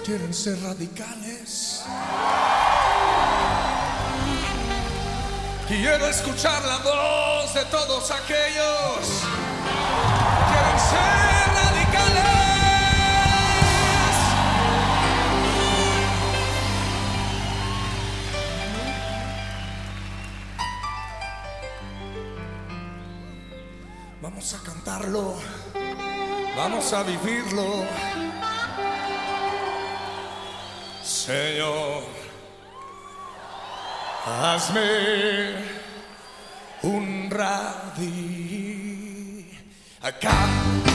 quieren ser radicales. Quiero escuchar la voz de todos aquellos que quieren ser radicales. Vamos a cantarlo, vamos a vivirlo. Señor, hazme un radí acá.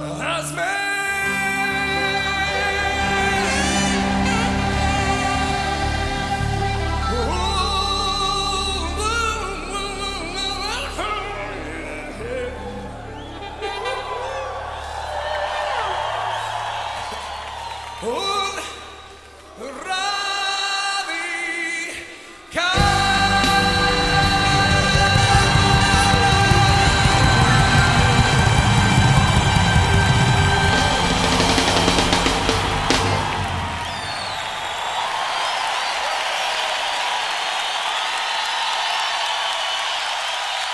has.